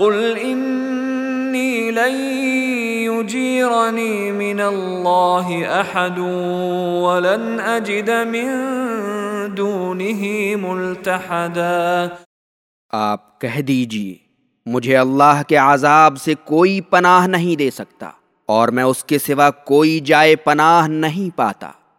قل انی لن یجیرنی من اللہ احد ولن اجد من دونه ملتحدا۔ آپ کہہ دیجیے، مجھے اللہ کے عذاب سے کوئی پناہ نہیں دے سکتا اور میں اس کے سوا کوئی جائے پناہ نہیں پاتا۔